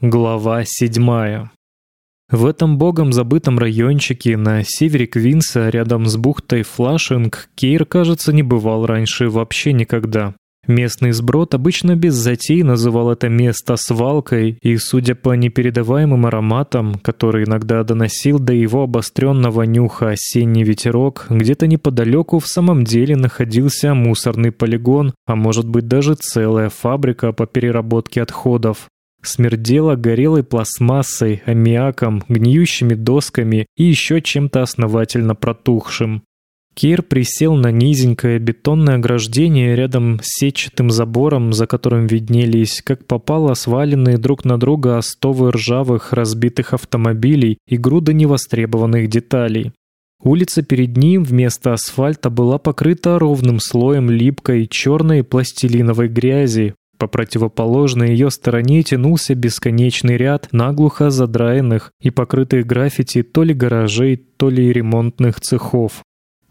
Глава седьмая. В этом богом забытом райончике на севере Квинса, рядом с бухтой Флашинг, Кейр, кажется, не бывал раньше вообще никогда. Местный сброд обычно без затей называл это место свалкой, и, судя по непередаваемым ароматам, которые иногда доносил до его обостренного нюха осенний ветерок, где-то неподалеку в самом деле находился мусорный полигон, а может быть даже целая фабрика по переработке отходов. Смердело горелой пластмассой, аммиаком, гниющими досками и еще чем-то основательно протухшим. Кир присел на низенькое бетонное ограждение рядом с сетчатым забором, за которым виднелись, как попало, сваленные друг на друга остовы ржавых разбитых автомобилей и груды невостребованных деталей. Улица перед ним вместо асфальта была покрыта ровным слоем липкой черной пластилиновой грязи, по противоположной ее стороне тянулся бесконечный ряд наглухо задраенных и покрытых граффити то ли гаражей, то ли ремонтных цехов.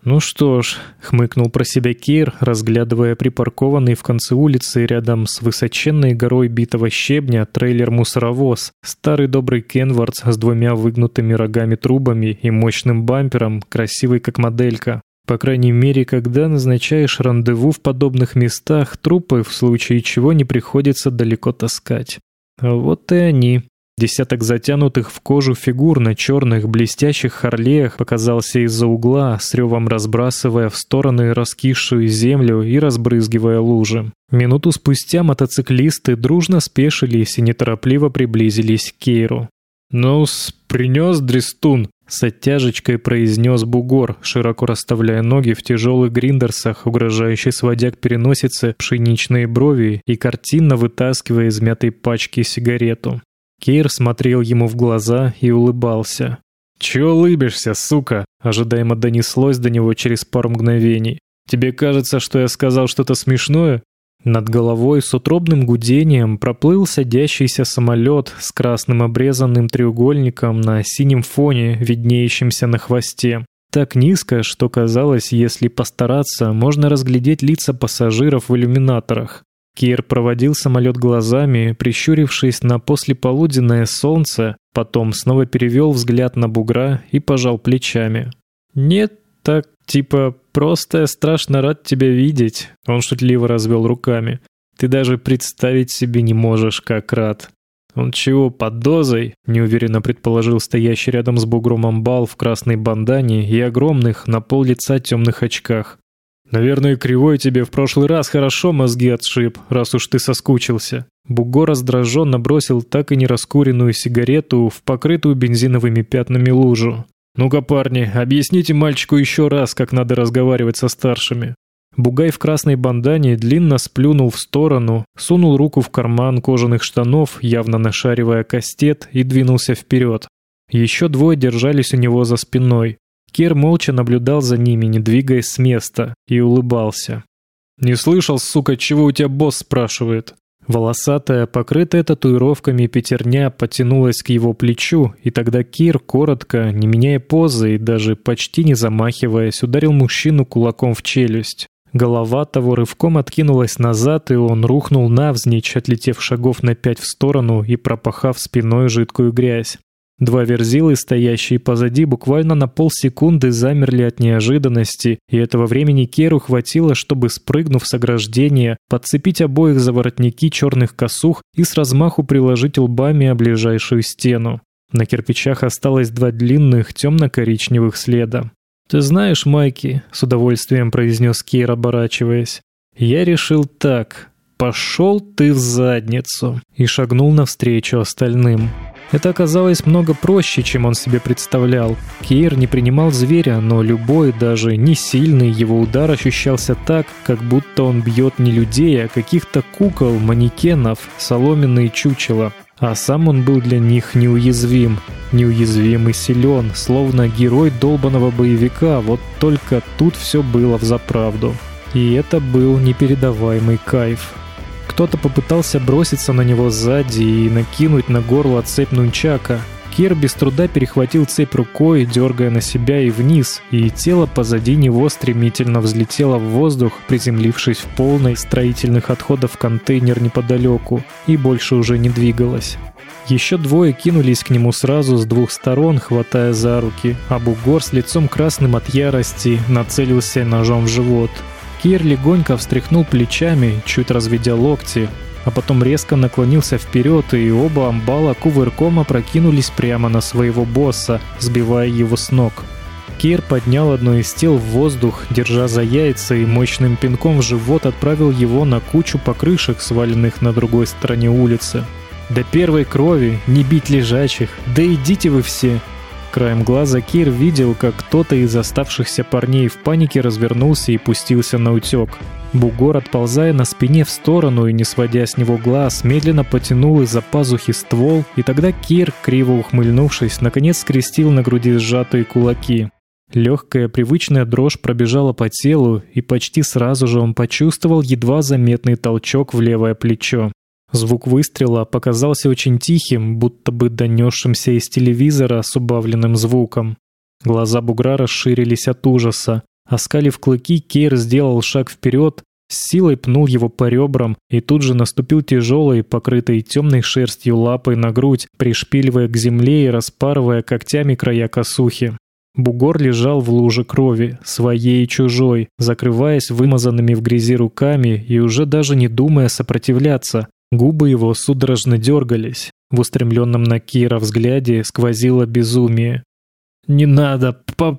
«Ну что ж», — хмыкнул про себя Кир, разглядывая припаркованный в конце улицы рядом с высоченной горой битого щебня трейлер-мусоровоз, старый добрый Кенвардс с двумя выгнутыми рогами-трубами и мощным бампером, красивый как моделька. По крайней мере, когда назначаешь рандеву в подобных местах, трупы в случае чего не приходится далеко таскать. А вот и они. Десяток затянутых в кожу фигур на черных блестящих харлеях показался из-за угла, с ревом разбрасывая в стороны раскисшую землю и разбрызгивая лужи. Минуту спустя мотоциклисты дружно спешились и неторопливо приблизились к Кейру. «Ну-с, принес Дрестун», с оттяжечкой произнес бугор, широко расставляя ноги в тяжелых гриндерсах, угрожающе сводя к переносице пшеничные брови и картинно вытаскивая из мятой пачки сигарету. Кейр смотрел ему в глаза и улыбался. «Чего улыбишься, сука?» ожидаемо донеслось до него через пару мгновений. «Тебе кажется, что я сказал что-то смешное?» Над головой с утробным гудением проплыл садящийся самолет с красным обрезанным треугольником на синем фоне, виднеющимся на хвосте. Так низко, что казалось, если постараться, можно разглядеть лица пассажиров в иллюминаторах. Кир проводил самолет глазами, прищурившись на послеполуденное солнце, потом снова перевел взгляд на бугра и пожал плечами. «Нет, так Типа, просто я страшно рад тебя видеть. Он шутливо развел руками. Ты даже представить себе не можешь, как рад. Он чего, под дозой? Неуверенно предположил стоящий рядом с бугром амбал в красной бандане и огромных на пол лица темных очках. Наверное, кривой тебе в прошлый раз хорошо мозги отшиб, раз уж ты соскучился. Буго раздраженно бросил так и не раскуренную сигарету в покрытую бензиновыми пятнами лужу. «Ну-ка, парни, объясните мальчику еще раз, как надо разговаривать со старшими». Бугай в красной бандане длинно сплюнул в сторону, сунул руку в карман кожаных штанов, явно нашаривая кастет, и двинулся вперед. Еще двое держались у него за спиной. Кер молча наблюдал за ними, не двигаясь с места, и улыбался. «Не слышал, сука, чего у тебя босс спрашивает?» Волосатая, покрытая татуировками пятерня потянулась к его плечу, и тогда Кир, коротко, не меняя позы и даже почти не замахиваясь, ударил мужчину кулаком в челюсть. Голова того рывком откинулась назад, и он рухнул навзничь, отлетев шагов на пять в сторону и пропахав спиной жидкую грязь. Два верзилы, стоящие позади, буквально на полсекунды замерли от неожиданности, и этого времени Керу хватило, чтобы, спрыгнув с ограждения, подцепить обоих за воротники черных косух и с размаху приложить лбами о ближайшую стену. На кирпичах осталось два длинных темно-коричневых следа. «Ты знаешь, Майки», — с удовольствием произнес Кейр, оборачиваясь, — «я решил так. Пошел ты в задницу!» и шагнул навстречу остальным. Это оказалось много проще, чем он себе представлял. Кейр не принимал зверя, но любой, даже не сильный его удар ощущался так, как будто он бьет не людей, а каких-то кукол, манекенов, соломенные чучела. А сам он был для них неуязвим. Неуязвим и силен, словно герой долбанного боевика, вот только тут все было в заправду. И это был непередаваемый кайф. Кто-то попытался броситься на него сзади и накинуть на горло цепь нунчака. Кир без труда перехватил цепь рукой, дергая на себя и вниз, и тело позади него стремительно взлетело в воздух, приземлившись в полный строительных отходов контейнер неподалеку, и больше уже не двигалось. Еще двое кинулись к нему сразу с двух сторон, хватая за руки, а бугор с лицом красным от ярости нацелился ножом в живот. Кир легонько встряхнул плечами, чуть разведя локти, а потом резко наклонился вперед, и оба амбала кувырком опрокинулись прямо на своего босса, сбивая его с ног. Кир поднял одно из тел в воздух, держа за яйца и мощным пинком в живот отправил его на кучу покрышек, сваленных на другой стороне улицы. «До первой крови, не бить лежачих, да идите вы все!» Краем глаза Кир видел, как кто-то из оставшихся парней в панике развернулся и пустился на утек. Бугор, отползая на спине в сторону и не сводя с него глаз, медленно потянул из-за пазухи ствол, и тогда Кир, криво ухмыльнувшись, наконец скрестил на груди сжатые кулаки. Легкая привычная дрожь пробежала по телу, и почти сразу же он почувствовал едва заметный толчок в левое плечо. Звук выстрела показался очень тихим, будто бы донесшимся из телевизора с убавленным звуком. Глаза бугра расширились от ужаса. Оскалив клыки, Кейр сделал шаг вперед, с силой пнул его по ребрам и тут же наступил тяжелой, покрытой темной шерстью лапой на грудь, пришпиливая к земле и распарывая когтями края косухи. Бугор лежал в луже крови, своей и чужой, закрываясь вымазанными в грязи руками и уже даже не думая сопротивляться. Губы его судорожно дергались. В устремленном на Кира взгляде сквозило безумие. «Не надо,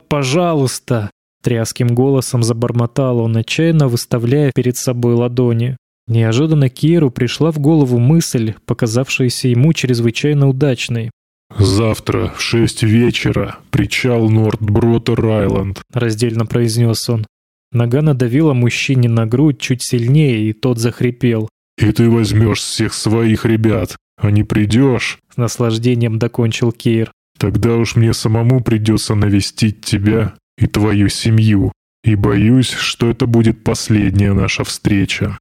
пожалуйста!» Тряским голосом забормотал он, отчаянно выставляя перед собой ладони. Неожиданно Киру пришла в голову мысль, показавшаяся ему чрезвычайно удачной. «Завтра в шесть вечера, причал Нордбротер-Айленд», — раздельно произнес он. Нога надавила мужчине на грудь чуть сильнее, и тот захрипел. «И ты возьмешь всех своих ребят, а не придешь?» С наслаждением докончил Кейр. «Тогда уж мне самому придется навестить тебя и твою семью, и боюсь, что это будет последняя наша встреча».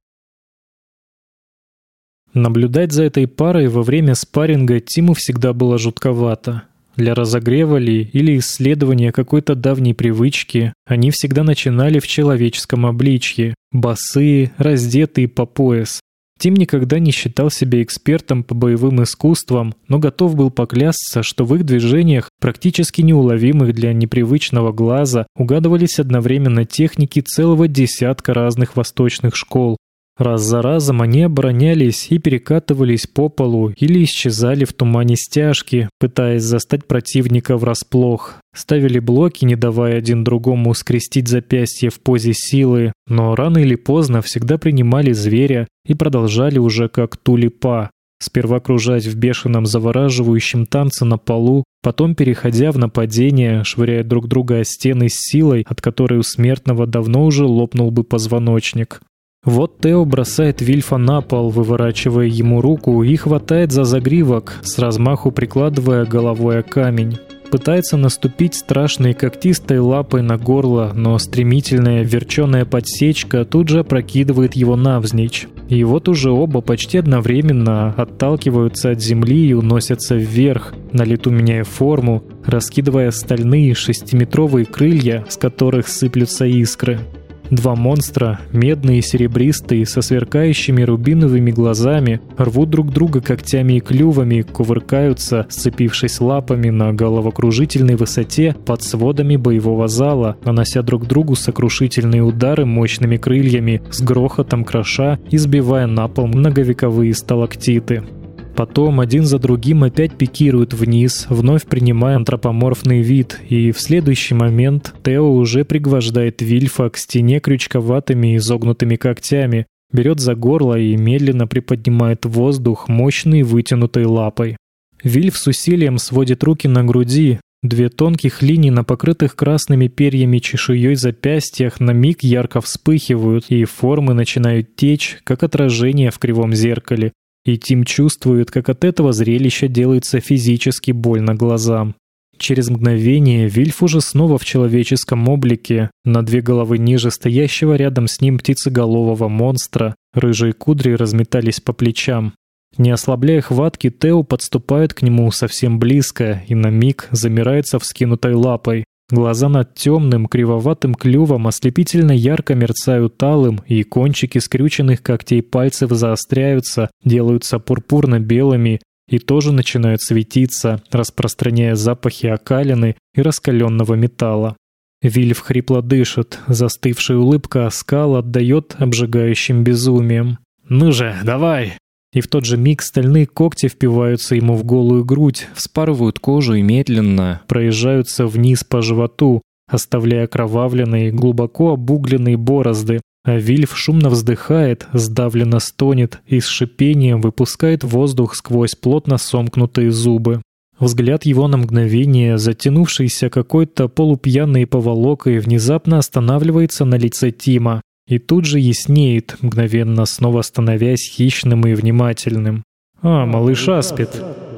Наблюдать за этой парой во время спарринга Тиму всегда было жутковато. Для разогрева ли или исследования какой-то давней привычки они всегда начинали в человеческом обличье, босые, раздетые по пояс. Тим никогда не считал себя экспертом по боевым искусствам, но готов был поклясться, что в их движениях, практически неуловимых для непривычного глаза, угадывались одновременно техники целого десятка разных восточных школ, Раз за разом они оборонялись и перекатывались по полу или исчезали в тумане стяжки, пытаясь застать противника врасплох. Ставили блоки, не давая один другому скрестить запястье в позе силы, но рано или поздно всегда принимали зверя и продолжали уже как тулипа. Сперва кружать в бешеном завораживающем танце на полу, потом переходя в нападение, швыряя друг друга о стены с силой, от которой у смертного давно уже лопнул бы позвоночник. Вот Тео бросает Вильфа на пол, выворачивая ему руку, и хватает за загривок, с размаху прикладывая головой о камень. Пытается наступить страшной когтистой лапой на горло, но стремительная верченая подсечка тут же опрокидывает его навзничь. И вот уже оба почти одновременно отталкиваются от земли и уносятся вверх, на лету меняя форму, раскидывая стальные шестиметровые крылья, с которых сыплются искры. Два монстра, медные и серебристые, со сверкающими рубиновыми глазами, рвут друг друга когтями и клювами, кувыркаются, сцепившись лапами на головокружительной высоте под сводами боевого зала, нанося друг другу сокрушительные удары мощными крыльями, с грохотом кроша и сбивая на пол многовековые сталактиты. Потом один за другим опять пикируют вниз, вновь принимая антропоморфный вид, и в следующий момент Тео уже пригвождает Вильфа к стене крючковатыми изогнутыми когтями, берет за горло и медленно приподнимает воздух мощной вытянутой лапой. Вильф с усилием сводит руки на груди, Две тонких линии на покрытых красными перьями чешуей запястьях на миг ярко вспыхивают, и формы начинают течь, как отражение в кривом зеркале, и Тим чувствует, как от этого зрелища делается физически больно глазам. Через мгновение Вильф уже снова в человеческом облике, на две головы ниже стоящего рядом с ним птицеголового монстра, рыжие кудри разметались по плечам. Не ослабляя хватки, Тео подступает к нему совсем близко и на миг замирает со вскинутой лапой. Глаза над темным, кривоватым клювом ослепительно ярко мерцают алым, и кончики скрюченных когтей пальцев заостряются, делаются пурпурно-белыми и тоже начинают светиться, распространяя запахи окалины и раскаленного металла. Вильф хрипло дышит, застывшая улыбка оскал отдает обжигающим безумием. «Ну же, давай!» И в тот же миг стальные когти впиваются ему в голую грудь, вспарывают кожу и медленно проезжаются вниз по животу, оставляя кровавленные, глубоко обугленные борозды. А Вильф шумно вздыхает, сдавленно стонет и с шипением выпускает воздух сквозь плотно сомкнутые зубы. Взгляд его на мгновение, затянувшийся какой-то полупьяной поволокой, внезапно останавливается на лице Тима. И тут же яснеет, мгновенно снова становясь хищным и внимательным. «А, малыша спит».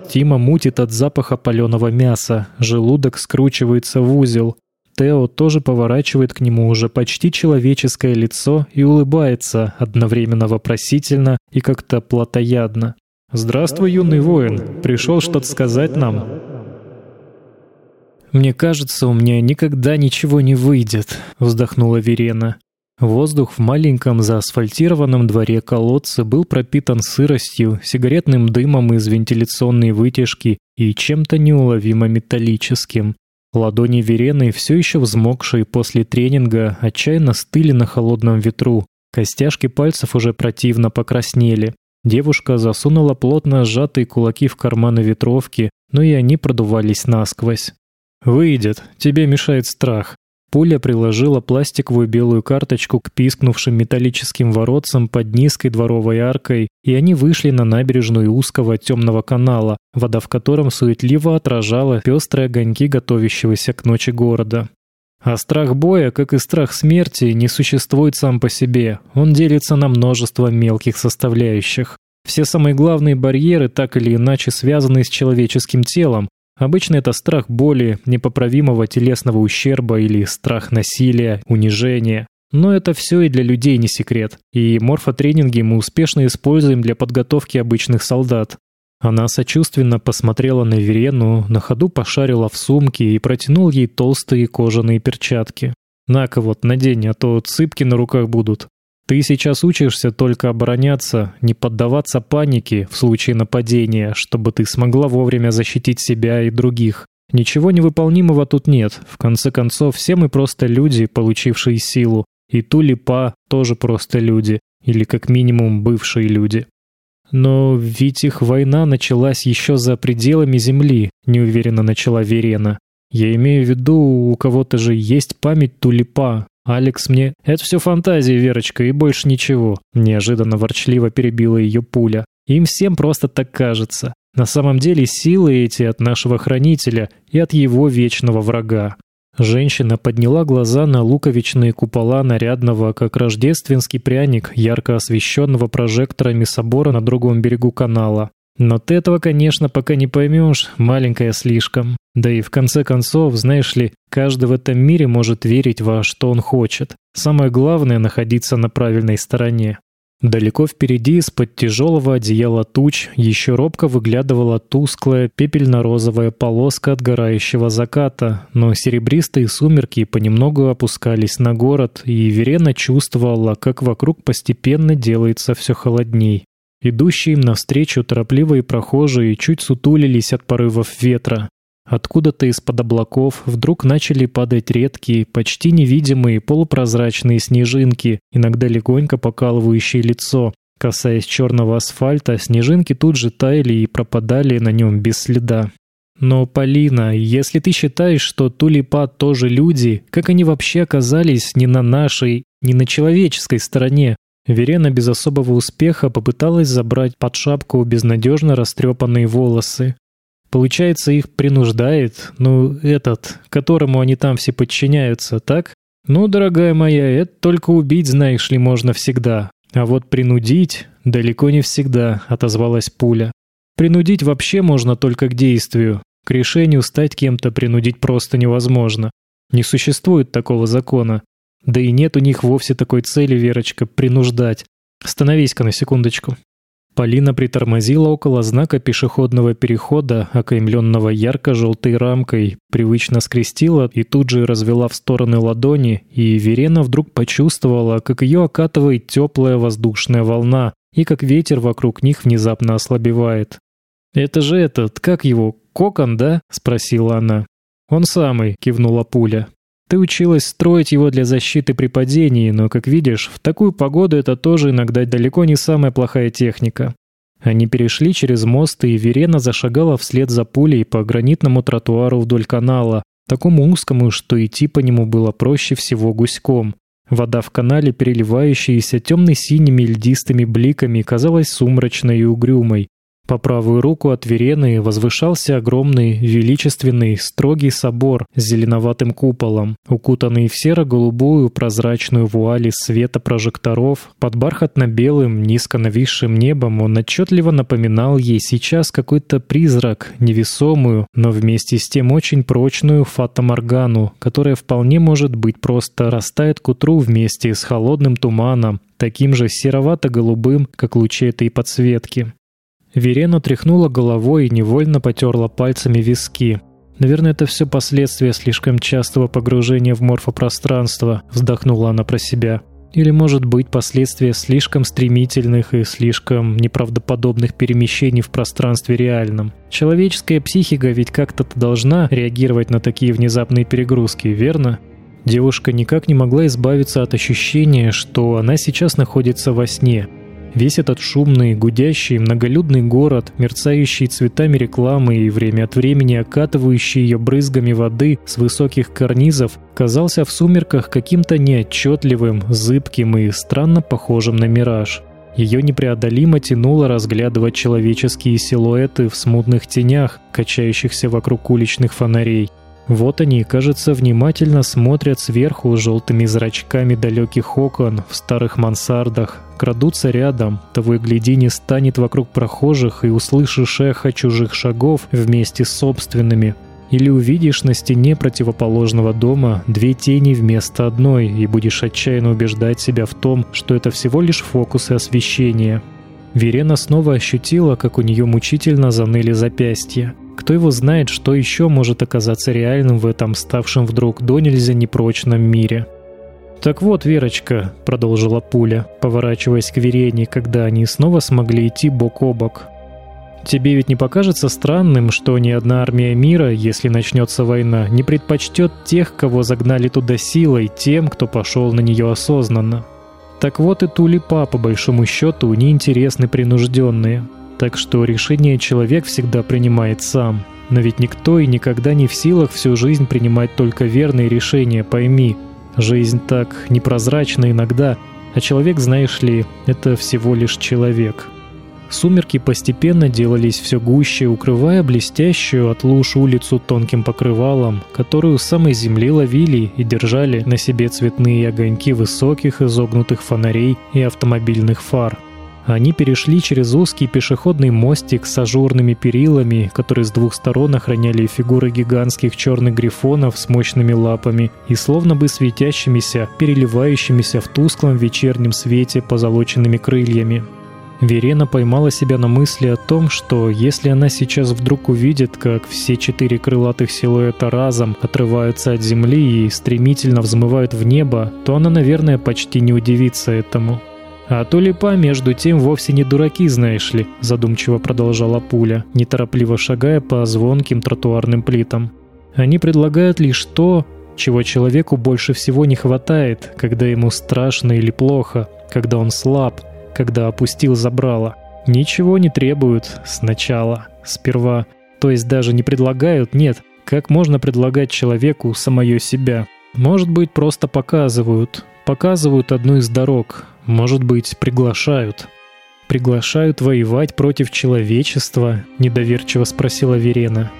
Тима мутит от запаха паленого мяса, желудок скручивается в узел. Тео тоже поворачивает к нему уже почти человеческое лицо и улыбается, одновременно вопросительно и как-то плотоядно. «Здравствуй, юный воин. Пришел что-то сказать нам?» «Мне кажется, у меня никогда ничего не выйдет», — вздохнула Верена. Воздух в маленьком заасфальтированном дворе колодца был пропитан сыростью, сигаретным дымом из вентиляционной вытяжки и чем-то неуловимо металлическим. Ладони Верены, все еще взмокшие после тренинга, отчаянно стыли на холодном ветру. Костяшки пальцев уже противно покраснели. Девушка засунула плотно сжатые кулаки в карманы ветровки, но и они продувались насквозь. «Выйдет, тебе мешает страх. Пуля приложила пластиковую белую карточку к пискнувшим металлическим воротцам под низкой дворовой аркой, и они вышли на набережную узкого темного канала, вода в котором суетливо отражала пестрые огоньки готовящегося к ночи города. А страх боя, как и страх смерти, не существует сам по себе. Он делится на множество мелких составляющих. Все самые главные барьеры так или иначе связаны с человеческим телом, Обычно это страх боли, непоправимого телесного ущерба или страх насилия, унижения. Но это все и для людей не секрет. И морфотренинги мы успешно используем для подготовки обычных солдат. Она сочувственно посмотрела на Верену, на ходу пошарила в сумке и протянул ей толстые кожаные перчатки. «На-ка вот, надень, а то цыпки на руках будут. Ты сейчас учишься только обороняться, не поддаваться панике в случае нападения, чтобы ты смогла вовремя защитить себя и других. Ничего невыполнимого тут нет. В конце концов, все мы просто люди, получившие силу. И Тулипа тоже просто люди. Или как минимум бывшие люди. Но ведь их война началась еще за пределами Земли, неуверенно начала Верена. Я имею в виду, у кого-то же есть память Тулипа, Алекс мне... Это все фантазии, Верочка, и больше ничего. Неожиданно ворчливо перебила ее пуля. Им всем просто так кажется. На самом деле силы эти от нашего хранителя и от его вечного врага. Женщина подняла глаза на луковичные купола нарядного, как рождественский пряник, ярко освещенного прожекторами собора на другом берегу канала. Но ты этого, конечно, пока не поймешь, маленькая слишком. Да и в конце концов, знаешь ли, каждый в этом мире может верить во что он хочет. Самое главное — находиться на правильной стороне. Далеко впереди, из-под тяжелого одеяла туч, еще робко выглядывала тусклая пепельно-розовая полоска отгорающего заката, но серебристые сумерки понемногу опускались на город, и Верена чувствовала, как вокруг постепенно делается все холодней. Идущие им навстречу торопливые прохожие чуть сутулились от порывов ветра. Откуда-то из-под облаков вдруг начали падать редкие, почти невидимые полупрозрачные снежинки, иногда легонько покалывающие лицо. Касаясь черного асфальта, снежинки тут же таяли и пропадали на нем без следа. Но, Полина, если ты считаешь, что тулипа тоже люди, как они вообще оказались не на нашей, не на человеческой стороне? Верена без особого успеха попыталась забрать под шапку безнадежно растрепанные волосы. Получается, их принуждает, ну, этот, которому они там все подчиняются, так? Ну, дорогая моя, это только убить, знаешь ли, можно всегда. А вот принудить далеко не всегда, отозвалась пуля. Принудить вообще можно только к действию. К решению стать кем-то принудить просто невозможно. Не существует такого закона. Да и нет у них вовсе такой цели, Верочка, принуждать. Остановись-ка на секундочку. Полина притормозила около знака пешеходного перехода, окаймленного ярко-желтой рамкой, привычно скрестила и тут же развела в стороны ладони, и Верена вдруг почувствовала, как ее окатывает теплая воздушная волна, и как ветер вокруг них внезапно ослабевает. «Это же этот, как его, кокон, да?» — спросила она. «Он самый», — кивнула пуля. «Ты училась строить его для защиты при падении, но, как видишь, в такую погоду это тоже иногда далеко не самая плохая техника». Они перешли через мост, и Верена зашагала вслед за пулей по гранитному тротуару вдоль канала, такому узкому, что идти по нему было проще всего гуськом. Вода в канале, переливающаяся темно-синими льдистыми бликами, казалась сумрачной и угрюмой. По правую руку от Верены возвышался огромный, величественный, строгий собор с зеленоватым куполом, укутанный в серо-голубую прозрачную вуали света прожекторов. Под бархатно-белым, низко нависшим небом он отчетливо напоминал ей сейчас какой-то призрак, невесомую, но вместе с тем очень прочную фатаморгану, которая вполне может быть просто растает к утру вместе с холодным туманом, таким же серовато-голубым, как лучи этой подсветки. Верена тряхнула головой и невольно потерла пальцами виски. Наверное, это все последствия слишком частого погружения в морфопространство, вздохнула она про себя. Или, может быть, последствия слишком стремительных и слишком неправдоподобных перемещений в пространстве реальном. Человеческая психика ведь как-то должна реагировать на такие внезапные перегрузки, верно? Девушка никак не могла избавиться от ощущения, что она сейчас находится во сне – Весь этот шумный, гудящий, многолюдный город, мерцающий цветами рекламы и время от времени окатывающий ее брызгами воды с высоких карнизов, казался в сумерках каким-то неотчетливым, зыбким и странно похожим на мираж. Ее непреодолимо тянуло разглядывать человеческие силуэты в смутных тенях, качающихся вокруг уличных фонарей. Вот они, кажется, внимательно смотрят сверху желтыми зрачками далеких окон в старых мансардах, крадутся рядом, того и гляди не станет вокруг прохожих и услышишь эхо чужих шагов вместе с собственными. Или увидишь на стене противоположного дома две тени вместо одной и будешь отчаянно убеждать себя в том, что это всего лишь фокусы освещения. Верена снова ощутила, как у нее мучительно заныли запястья. Кто его знает, что еще может оказаться реальным в этом ставшем вдруг до нельзя непрочном мире. «Так вот, Верочка», — продолжила пуля, поворачиваясь к Верене, когда они снова смогли идти бок о бок. «Тебе ведь не покажется странным, что ни одна армия мира, если начнется война, не предпочтет тех, кого загнали туда силой, тем, кто пошел на нее осознанно? Так вот и тулипа, по большому счету, неинтересны принужденные. Так что решение человек всегда принимает сам. Но ведь никто и никогда не в силах всю жизнь принимать только верные решения, пойми. Жизнь так непрозрачна иногда, а человек, знаешь ли, это всего лишь человек. Сумерки постепенно делались все гуще, укрывая блестящую от луж улицу тонким покрывалом, которую с самой земли ловили и держали на себе цветные огоньки высоких изогнутых фонарей и автомобильных фар – они перешли через узкий пешеходный мостик с ажурными перилами, которые с двух сторон охраняли фигуры гигантских черных грифонов с мощными лапами и словно бы светящимися, переливающимися в тусклом вечернем свете позолоченными крыльями. Верена поймала себя на мысли о том, что если она сейчас вдруг увидит, как все четыре крылатых силуэта разом отрываются от земли и стремительно взмывают в небо, то она, наверное, почти не удивится этому. «А тулипа, между тем, вовсе не дураки, знаешь ли», — задумчиво продолжала пуля, неторопливо шагая по звонким тротуарным плитам. «Они предлагают лишь то, чего человеку больше всего не хватает, когда ему страшно или плохо, когда он слаб, когда опустил забрало. Ничего не требуют сначала, сперва. То есть даже не предлагают, нет. Как можно предлагать человеку самое себя? Может быть, просто показывают. Показывают одну из дорог, может быть, приглашают? Приглашают воевать против человечества? Недоверчиво спросила Верена.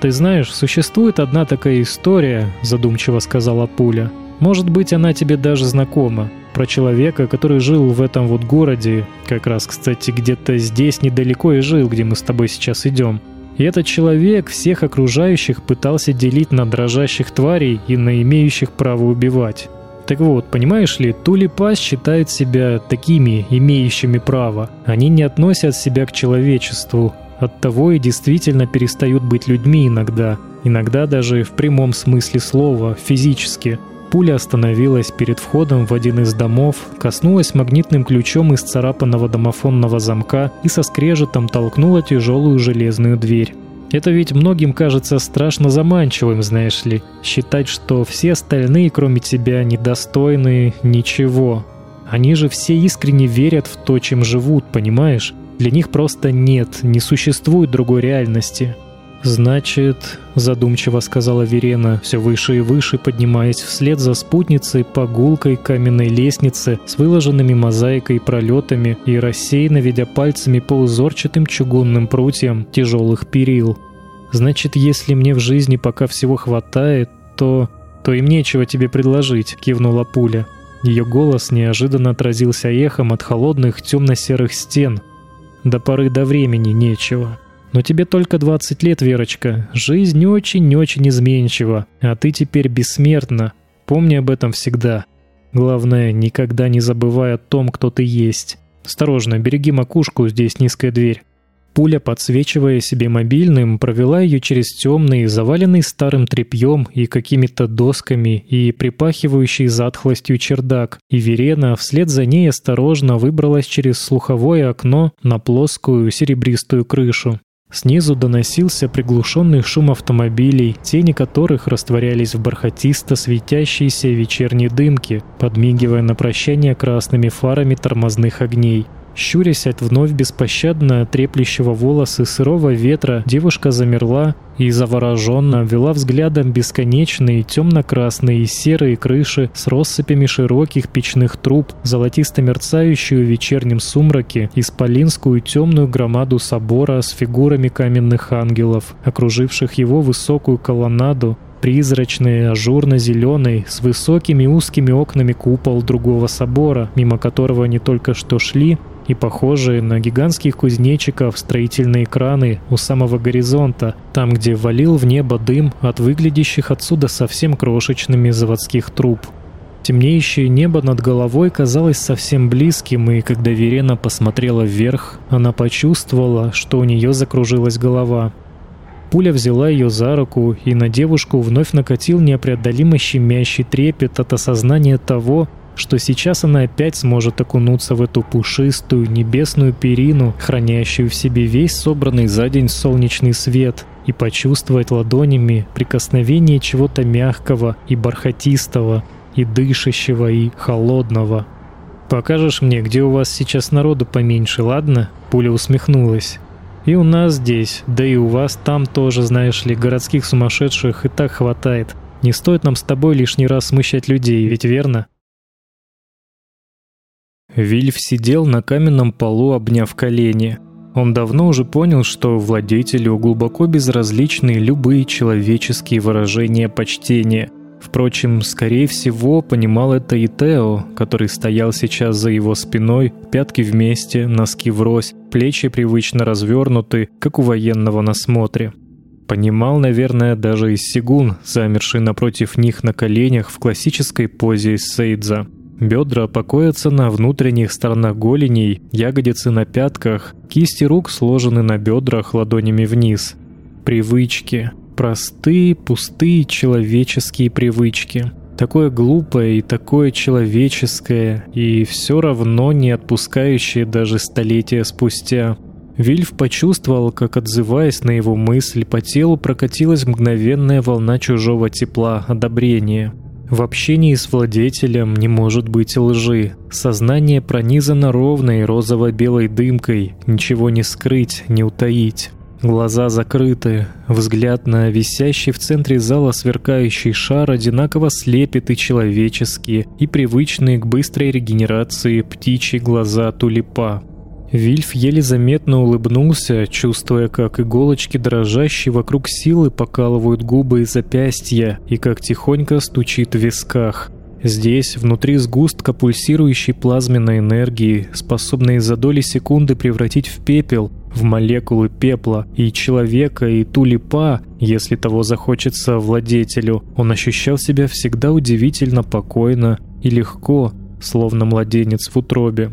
Ты знаешь, существует одна такая история, задумчиво сказала Пуля. Может быть, она тебе даже знакома. Про человека, который жил в этом вот городе, как раз, кстати, где-то здесь недалеко и жил, где мы с тобой сейчас идем. И этот человек всех окружающих пытался делить на дрожащих тварей и на имеющих право убивать. Так вот, понимаешь ли, Тулипа считают себя такими, имеющими право. Они не относят себя к человечеству. Оттого и действительно перестают быть людьми иногда. Иногда даже в прямом смысле слова, физически. Пуля остановилась перед входом в один из домов, коснулась магнитным ключом из царапанного домофонного замка и со скрежетом толкнула тяжелую железную дверь. Это ведь многим кажется страшно заманчивым, знаешь ли, считать, что все остальные, кроме тебя, недостойны ничего. Они же все искренне верят в то, чем живут, понимаешь? Для них просто нет, не существует другой реальности. «Значит», — задумчиво сказала Верена, все выше и выше поднимаясь вслед за спутницей по гулкой каменной лестнице с выложенными мозаикой пролетами и рассеянно ведя пальцами по узорчатым чугунным прутьям тяжелых перил. «Значит, если мне в жизни пока всего хватает, то... то им нечего тебе предложить», — кивнула пуля. Ее голос неожиданно отразился эхом от холодных темно-серых стен. «До поры до времени нечего». Но тебе только 20 лет, Верочка. Жизнь очень-очень изменчива, а ты теперь бессмертна. Помни об этом всегда. Главное, никогда не забывай о том, кто ты есть. Осторожно, береги макушку, здесь низкая дверь. Пуля, подсвечивая себе мобильным, провела ее через темный, заваленный старым тряпьем и какими-то досками и припахивающий затхлостью чердак, и Верена вслед за ней осторожно выбралась через слуховое окно на плоскую серебристую крышу. Снизу доносился приглушенный шум автомобилей, тени которых растворялись в бархатисто светящейся вечерней дымке, подмигивая на прощание красными фарами тормозных огней. Щурясь от вновь беспощадно треплющего волосы сырого ветра, девушка замерла и завороженно вела взглядом бесконечные темно-красные и серые крыши с россыпями широких печных труб, золотисто мерцающую в вечернем сумраке, исполинскую темную громаду собора с фигурами каменных ангелов, окруживших его высокую колоннаду, призрачный, ажурно-зеленый, с высокими узкими окнами купол другого собора, мимо которого они только что шли, и похожие на гигантских кузнечиков строительные краны у самого горизонта, там, где валил в небо дым от выглядящих отсюда совсем крошечными заводских труб. Темнеющее небо над головой казалось совсем близким, и когда Верена посмотрела вверх, она почувствовала, что у нее закружилась голова. Пуля взяла ее за руку, и на девушку вновь накатил непреодолимо щемящий трепет от осознания того, что сейчас она опять сможет окунуться в эту пушистую небесную перину, хранящую в себе весь собранный за день солнечный свет, и почувствовать ладонями прикосновение чего-то мягкого и бархатистого, и дышащего, и холодного. «Покажешь мне, где у вас сейчас народу поменьше, ладно?» Пуля усмехнулась. «И у нас здесь, да и у вас там тоже, знаешь ли, городских сумасшедших и так хватает. Не стоит нам с тобой лишний раз смущать людей, ведь верно?» Вильф сидел на каменном полу, обняв колени. Он давно уже понял, что владетелю глубоко безразличны любые человеческие выражения почтения. Впрочем, скорее всего, понимал это и Тео, который стоял сейчас за его спиной, пятки вместе, носки врозь, плечи привычно развернуты, как у военного на смотре. Понимал, наверное, даже и Сигун, замерший напротив них на коленях в классической позе Сейдза. Бедра покоятся на внутренних сторонах голеней, ягодицы на пятках, кисти рук сложены на бедрах ладонями вниз. Привычки. Простые, пустые человеческие привычки. Такое глупое и такое человеческое, и все равно не отпускающее даже столетия спустя. Вильф почувствовал, как, отзываясь на его мысль, по телу прокатилась мгновенная волна чужого тепла, одобрения — в общении с владетелем не может быть лжи. Сознание пронизано ровной розово-белой дымкой, ничего не скрыть, не утаить. Глаза закрыты, взгляд на висящий в центре зала сверкающий шар одинаково слепит и человеческие, и привычные к быстрой регенерации птичьи глаза тулипа. Вильф еле заметно улыбнулся, чувствуя, как иголочки дрожащие вокруг силы покалывают губы и запястья, и как тихонько стучит в висках. Здесь, внутри сгустка пульсирующей плазменной энергии, способной за доли секунды превратить в пепел, в молекулы пепла, и человека, и тулипа, если того захочется владетелю, он ощущал себя всегда удивительно покойно и легко, словно младенец в утробе.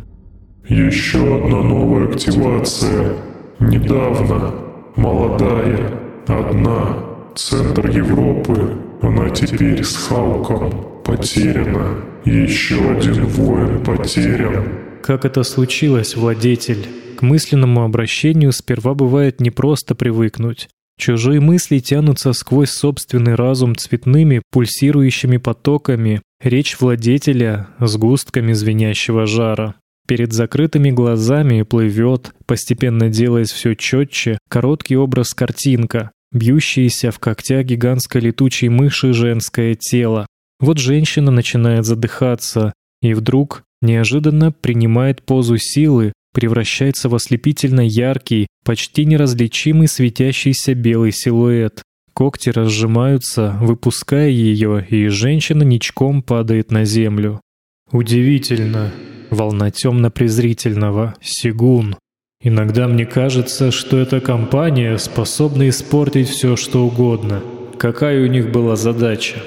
Еще одна новая активация. Недавно. Молодая. Одна. Центр Европы. Она теперь с Хауком. Потеряна. Еще один воин потерян. Как это случилось, владетель? К мысленному обращению сперва бывает непросто привыкнуть. Чужие мысли тянутся сквозь собственный разум цветными пульсирующими потоками, речь владетеля — сгустками звенящего жара. Перед закрытыми глазами плывет, постепенно делаясь все четче, короткий образ картинка, бьющаяся в когтях гигантской летучей мыши женское тело. Вот женщина начинает задыхаться, и вдруг неожиданно принимает позу силы, превращается в ослепительно яркий, почти неразличимый светящийся белый силуэт. Когти разжимаются, выпуская ее, и женщина ничком падает на землю. Удивительно, волна темно-презрительного, Сигун. Иногда мне кажется, что эта компания способна испортить все, что угодно. Какая у них была задача?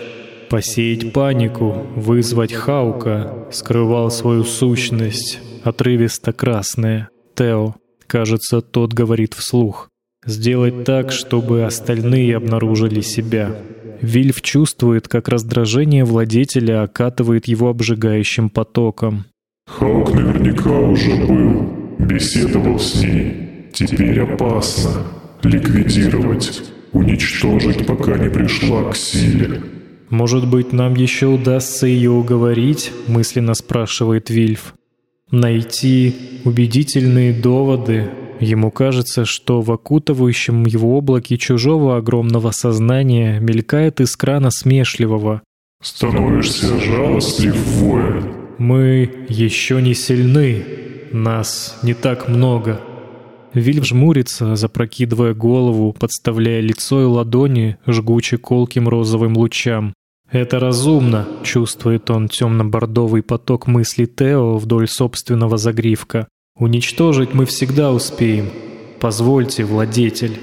Посеять панику, вызвать Хаука, скрывал свою сущность, отрывисто красная. Тео, кажется, тот говорит вслух. Сделать так, чтобы остальные обнаружили себя. Вильф чувствует, как раздражение владетеля окатывает его обжигающим потоком. Хаук наверняка уже был, беседовал с ней. Теперь опасно. Ликвидировать, уничтожить, пока не пришла к силе. «Может быть, нам еще удастся ее уговорить?» — мысленно спрашивает Вильф. «Найти убедительные доводы». Ему кажется, что в окутывающем его облаке чужого огромного сознания мелькает искра насмешливого. «Становишься жалостлив, воин. Мы еще не сильны, нас не так много. Вильф жмурится, запрокидывая голову, подставляя лицо и ладони жгуче колким розовым лучам. «Это разумно», — чувствует он темно-бордовый поток мыслей Тео вдоль собственного загривка. «Уничтожить мы всегда успеем. Позвольте, владетель».